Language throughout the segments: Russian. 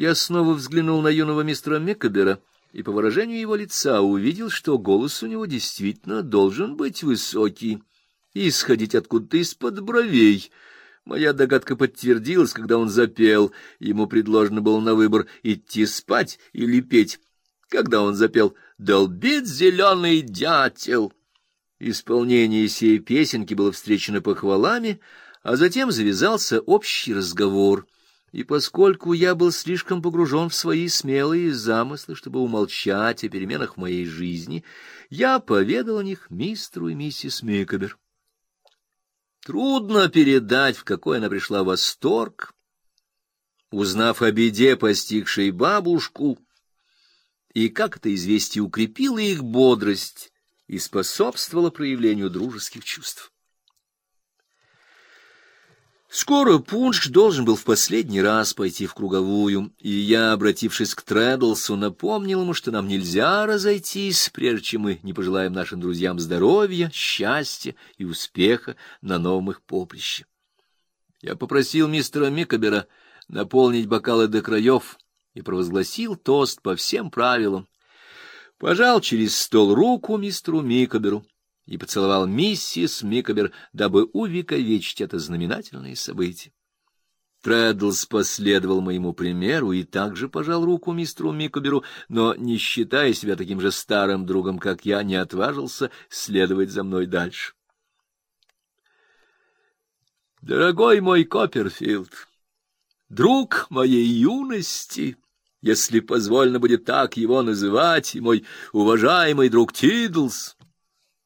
Я снова взглянул на юного мистера Микобера и по выражению его лица увидел, что голос у него действительно должен быть высокий и исходить откуда-то из-под бровей. Моя догадка подтвердилась, когда он запел. Ему предложено было на выбор идти спать или петь. Когда он запел «Долбит зеленый дятел», исполнение сей песенки было встречено похвалами, а затем завязался общий разговор — и поскольку я был слишком погружен в свои смелые замыслы, чтобы умолчать о переменах в моей жизни, я поведал о них мистеру и миссис Микобер. Трудно передать, в какой она пришла восторг, узнав о беде, постигшей бабушку, и как это известие укрепило их бодрость и способствовало проявлению дружеских чувств. Скоро Пунш должен был в последний раз пойти в круговую, и я, обратившись к Трэддлсу, напомнил ему, что нам нельзя разойтись, прежде чем мы не пожелаем нашим друзьям здоровья, счастья и успеха на новом их поприще. Я попросил мистера Микобера наполнить бокалы до краев и провозгласил тост по всем правилам. Пожал через стол руку мистеру Микоберу и поцеловал миссис Микобер, дабы увековечить это знаменательное событие. Трэддлс последовал моему примеру и также пожал руку мистеру Микоберу, но, не считая себя таким же старым другом, как я, не отважился следовать за мной дальше. Дорогой мой Копперфилд, друг моей юности, если позволено будет так его называть, и мой уважаемый друг Тидлс,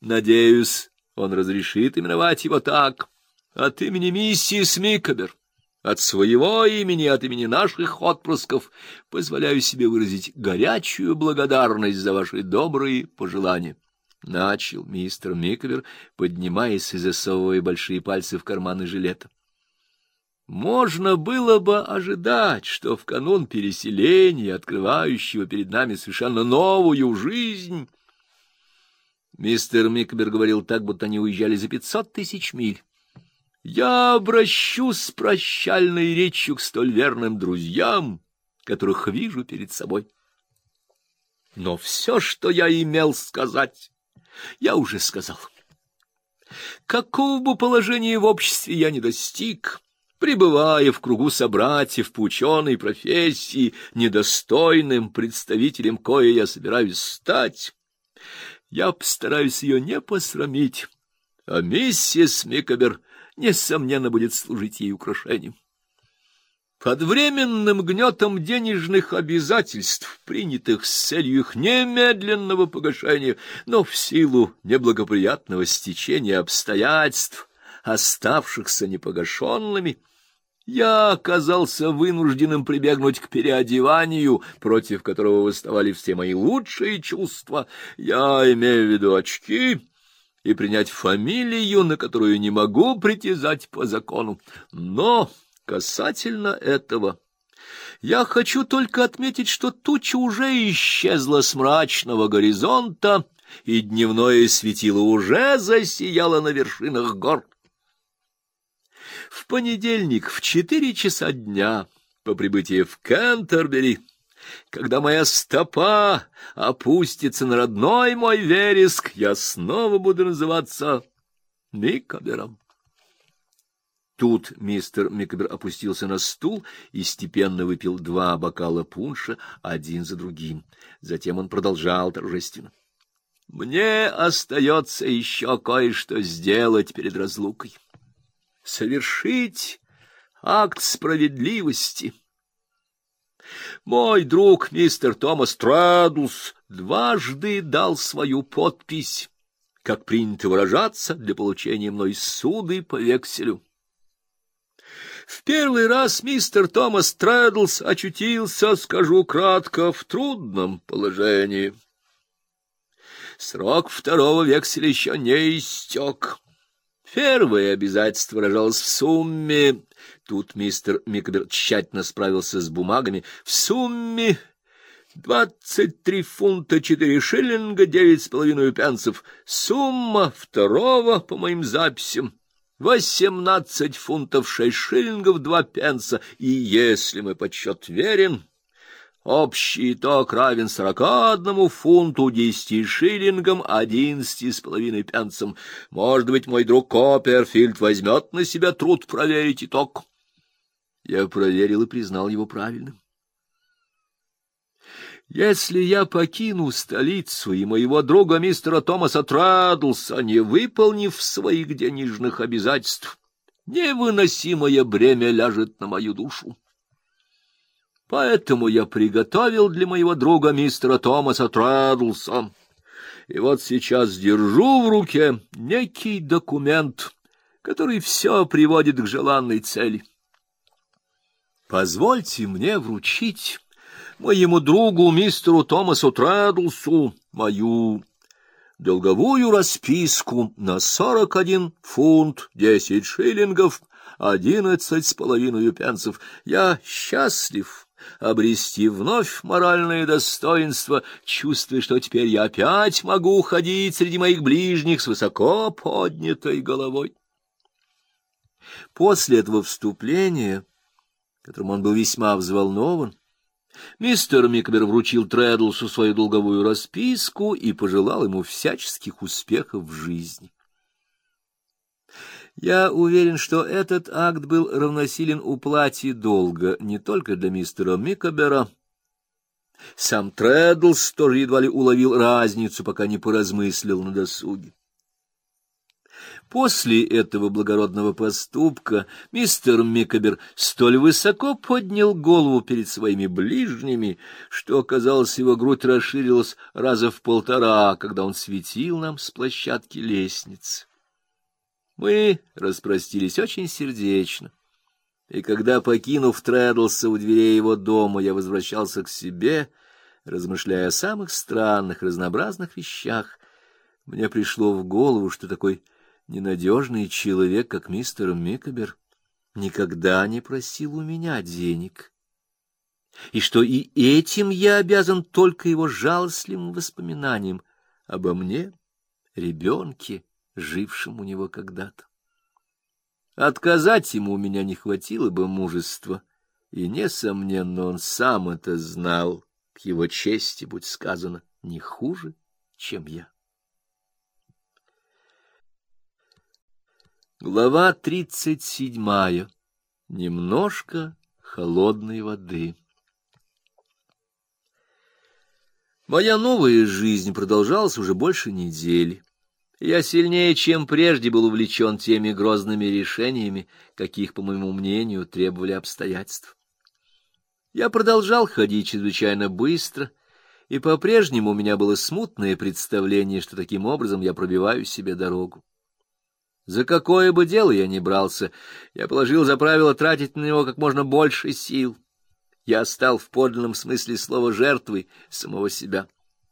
Надеюсь, он разрешит именовать его так. От имени миссис Микобер, от своего имени, от имени наших отпрысков, позволяю себе выразить горячую благодарность за ваши добрые пожелания. Начал мистер Микобер, поднимаясь и засовывая большие пальцы в карманы жилета. Можно было бы ожидать, что в канун переселения, открывающего перед нами совершенно новую жизнь, Мистер Микбер говорил так, будто они уезжали за пятьсот тысяч миль. Я обращусь с прощальной речью к столь верным друзьям, которых вижу перед собой. Но все, что я имел сказать, я уже сказал. Какого бы положения в обществе я не достиг, пребывая в кругу собратьев по ученой профессии, недостойным представителем кое я собираюсь стать, я постараюсь ее не посрамить, а миссис Микобер, несомненно, будет служить ей украшением. Под временным гнетом денежных обязательств, принятых с целью их немедленного погашения, но в силу неблагоприятного стечения обстоятельств, оставшихся непогашенными, я оказался вынужденным прибегнуть к переодеванию, против которого выставали все мои лучшие чувства. Я имею в виду очки и принять фамилию, на которую не могу притязать по закону. Но касательно этого... Я хочу только отметить, что туча уже исчезла с мрачного горизонта, и дневное светило уже засияло на вершинах гор. В понедельник в четыре часа дня по прибытии в Кентербери, когда моя стопа опустится на родной мой вереск, я снова буду называться Микобером. Тут мистер Микобер опустился на стул и степенно выпил два бокала пунша один за другим. Затем он продолжал торжественно. «Мне остается еще кое-что сделать перед разлукой» совершить акт справедливости. Мой друг мистер Томас Традлс дважды дал свою подпись, как принято выражаться, для получения мной суды по векселю. В первый раз мистер Томас Трэддлс очутился, скажу кратко, в трудном положении. Срок второго векселя еще не истек. Первое обязательство выражалось в сумме. Тут мистер Микобер тщательно справился с бумагами. В сумме двадцать три фунта четыре шиллинга девять с половиной пенсов. Сумма второго, по моим записям, восемнадцать фунтов шесть шиллингов два пенса. И если мой подсчет верен, Общий итог равен сорока одному фунту, десяти шиллингам, одиннадцати с половиной пенсам. Может быть, мой друг Копперфильд возьмет на себя труд проверить итог. Я проверил и признал его правильным. Если я покину столицу и моего друга мистера Томаса Традлса, не выполнив своих денежных обязательств, невыносимое бремя ляжет на мою душу. Поэтому я приготовил для моего друга мистера Томаса Традлса. И вот сейчас держу в руке некий документ, который все приводит к желанной цели. Позвольте мне вручить моему другу мистеру Томасу Традлсу мою долговую расписку на сорок один фунт десять шиллингов одиннадцать с половиной пенсов. Я счастлив обрести вновь моральное достоинство, чувствуя, что теперь я опять могу ходить среди моих ближних с высоко поднятой головой. После этого вступления, которым он был весьма взволнован, мистер Микбер вручил Тредлсу свою долговую расписку и пожелал ему всяческих успехов в жизни. Я уверен, что этот акт был равносилен уплате долга не только для мистера Микобера. Сам Трэддлс тоже едва ли уловил разницу, пока не поразмыслил на досуге. После этого благородного поступка мистер Микобер столь высоко поднял голову перед своими ближними, что, казалось, его грудь расширилась раза в полтора, когда он светил нам с площадки лестницы. Мы распростились очень сердечно. И когда, покинув Трэдлса у дверей его дома, я возвращался к себе, размышляя о самых странных, разнообразных вещах, мне пришло в голову, что такой ненадежный человек, как мистер Микобер, никогда не просил у меня денег, и что и этим я обязан только его жалостливым воспоминаниям обо мне, ребенке, жившим у него когда-то. Отказать ему у меня не хватило бы мужества, и, несомненно, он сам это знал, к его чести, будь сказано, не хуже, чем я. Глава тридцать седьмая. Немножко холодной воды. Моя новая жизнь продолжалась уже больше недели. Я сильнее, чем прежде, был увлечен теми грозными решениями, каких, по моему мнению, требовали обстоятельства. Я продолжал ходить чрезвычайно быстро, и по-прежнему у меня было смутное представление, что таким образом я пробиваю себе дорогу. За какое бы дело я ни брался, я положил за правило тратить на него как можно больше сил. Я стал в подлинном смысле слова жертвой самого себя.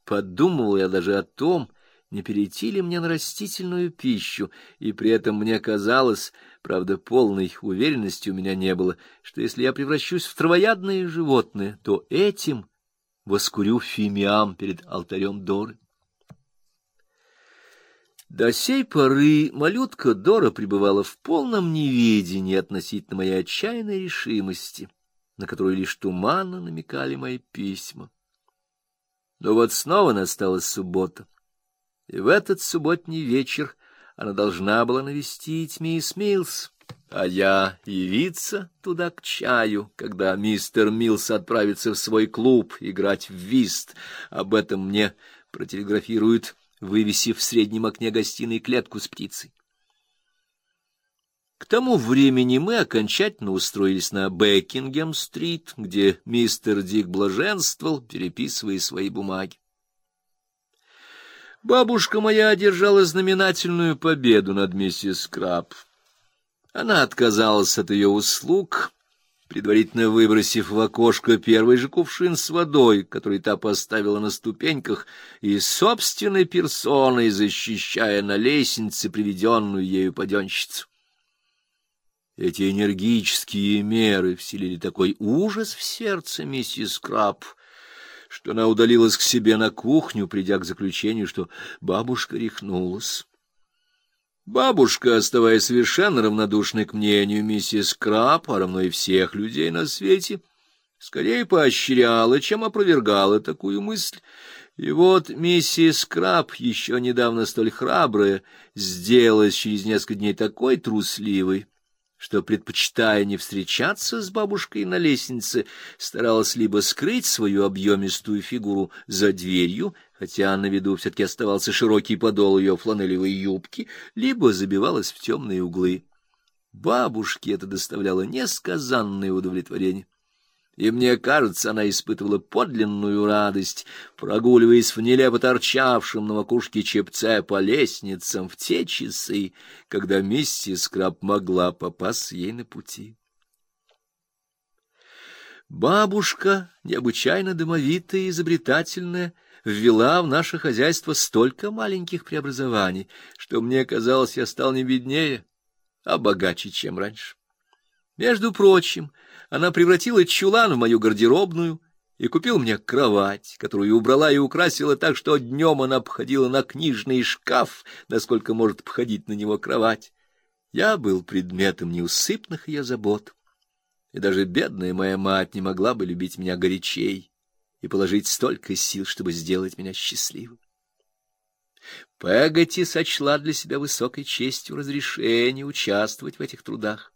Подумал я даже о том, не перейти ли мне на растительную пищу, и при этом мне казалось, правда, полной уверенности у меня не было, что если я превращусь в травоядное животное, то этим воскурю фимиам перед алтарем Доры. До сей поры малютка Дора пребывала в полном неведении относительно моей отчаянной решимости, на которую лишь туманно намекали мои письма. Но вот снова настала суббота. И в этот субботний вечер она должна была навестить мисс Милс, а я явиться туда к чаю, когда мистер Милс отправится в свой клуб играть в вист. Об этом мне протелеграфируют, вывесив в среднем окне гостиной клетку с птицей. К тому времени мы окончательно устроились на Бекингем-стрит, где мистер Дик блаженствовал, переписывая свои бумаги. Бабушка моя одержала знаменательную победу над миссис Краб. Она отказалась от ее услуг, предварительно выбросив в окошко первый же кувшин с водой, который та поставила на ступеньках, и собственной персоной защищая на лестнице приведенную ею паденщицу. Эти энергические меры вселили такой ужас в сердце миссис Краб, что она удалилась к себе на кухню, придя к заключению, что бабушка рехнулась. Бабушка, оставаясь совершенно равнодушной к мнению миссис Краб, а равно и всех людей на свете, скорее поощряла, чем опровергала такую мысль. И вот миссис Краб, еще недавно столь храбрая, сделалась через несколько дней такой трусливой, что, предпочитая не встречаться с бабушкой на лестнице, старалась либо скрыть свою объемистую фигуру за дверью, хотя на виду все-таки оставался широкий подол ее фланелевой юбки, либо забивалась в темные углы. Бабушке это доставляло несказанное удовлетворение и мне кажется, она испытывала подлинную радость, прогуливаясь в нелепо торчавшем на макушке чепце по лестницам в те часы, когда миссис Краб могла попасть ей на пути. Бабушка, необычайно домовитая и изобретательная, ввела в наше хозяйство столько маленьких преобразований, что мне казалось, я стал не беднее, а богаче, чем раньше. Между прочим, она превратила чулан в мою гардеробную и купила мне кровать, которую убрала и украсила так, что днем она обходила на книжный шкаф, насколько может обходить на него кровать. Я был предметом неусыпных ее забот, и даже бедная моя мать не могла бы любить меня горячей и положить столько сил, чтобы сделать меня счастливым. Пегати сочла для себя высокой честью разрешение участвовать в этих трудах.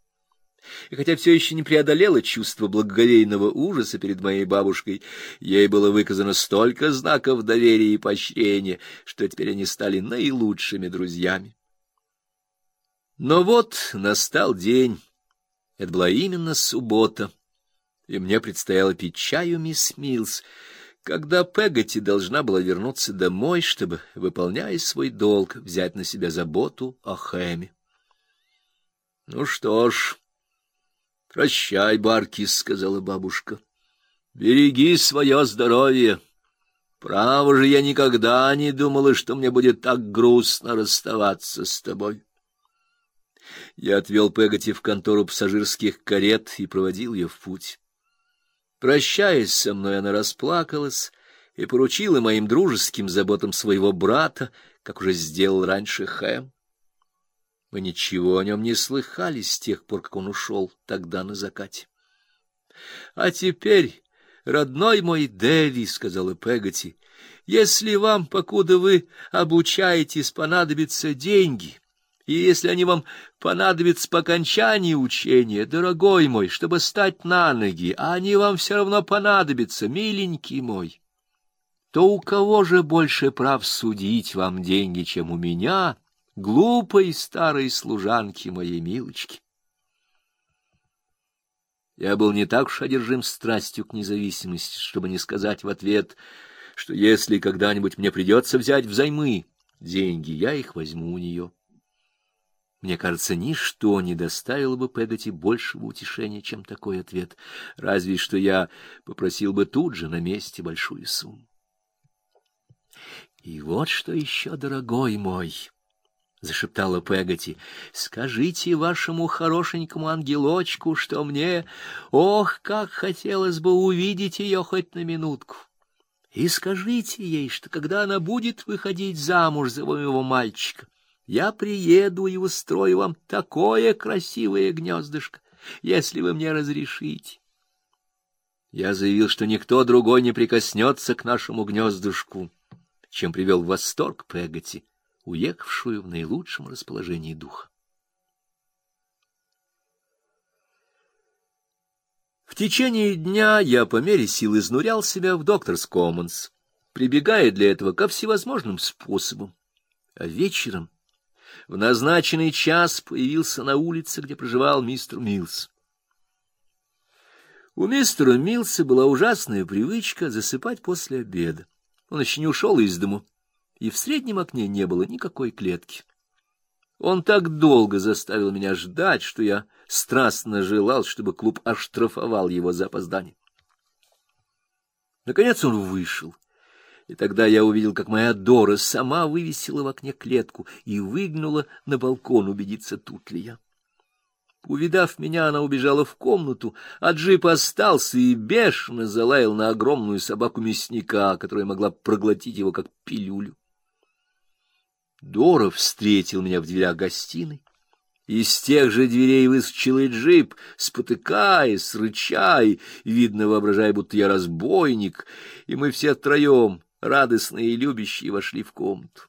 И хотя все еще не преодолела чувство благоговейного ужаса перед моей бабушкой, ей было выказано столько знаков доверия и поощрения, что теперь они стали наилучшими друзьями. Но вот настал день. Это была именно суббота, и мне предстояло пить чаю мисс Милс, когда Пегати должна была вернуться домой, чтобы, выполняя свой долг, взять на себя заботу о Хэме. Ну что ж... — Прощай, Баркис, — сказала бабушка. — Береги свое здоровье. Право же, я никогда не думала, что мне будет так грустно расставаться с тобой. Я отвел Пегати в контору пассажирских карет и проводил ее в путь. Прощаясь со мной, она расплакалась и поручила моим дружеским заботам своего брата, как уже сделал раньше Хэм. Мы ничего о нем не слыхали с тех пор, как он ушел тогда на закате. — А теперь, родной мой Дэви, — сказала Пегати, — если вам, покуда вы обучаетесь, понадобятся деньги, и если они вам понадобятся по окончании учения, дорогой мой, чтобы стать на ноги, а они вам все равно понадобятся, миленький мой, то у кого же больше прав судить вам деньги, чем у меня, — глупой старой служанки моей милочки. Я был не так уж одержим страстью к независимости, чтобы не сказать в ответ, что если когда-нибудь мне придется взять взаймы деньги, я их возьму у нее. Мне кажется, ничто не доставило бы Пегати большего утешения, чем такой ответ, разве что я попросил бы тут же на месте большую сумму. И вот что еще, дорогой мой, — зашептала Пегати. — Скажите вашему хорошенькому ангелочку, что мне... Ох, как хотелось бы увидеть ее хоть на минутку! И скажите ей, что когда она будет выходить замуж за моего мальчика, я приеду и устрою вам такое красивое гнездышко, если вы мне разрешите. Я заявил, что никто другой не прикоснется к нашему гнездышку, чем привел в восторг Пегати уехавшую в наилучшем расположении духа. В течение дня я по мере сил изнурял себя в докторс Коммонс, прибегая для этого ко всевозможным способам. А вечером в назначенный час появился на улице, где проживал мистер Милс. У мистера Милса была ужасная привычка засыпать после обеда. Он еще не ушел из дому и в среднем окне не было никакой клетки. Он так долго заставил меня ждать, что я страстно желал, чтобы клуб оштрафовал его за опоздание. Наконец он вышел, и тогда я увидел, как моя Дора сама вывесила в окне клетку и выгнула на балкон убедиться, тут ли я. Увидав меня, она убежала в комнату, а джип остался и бешено залаял на огромную собаку мясника, которая могла проглотить его как пилюлю. Дора встретил меня в дверях гостиной Из тех же дверей выскочил и джип, спотыкаясь, рыча и, видно, воображая, будто я разбойник, и мы все втроем, радостные и любящие, вошли в комнату.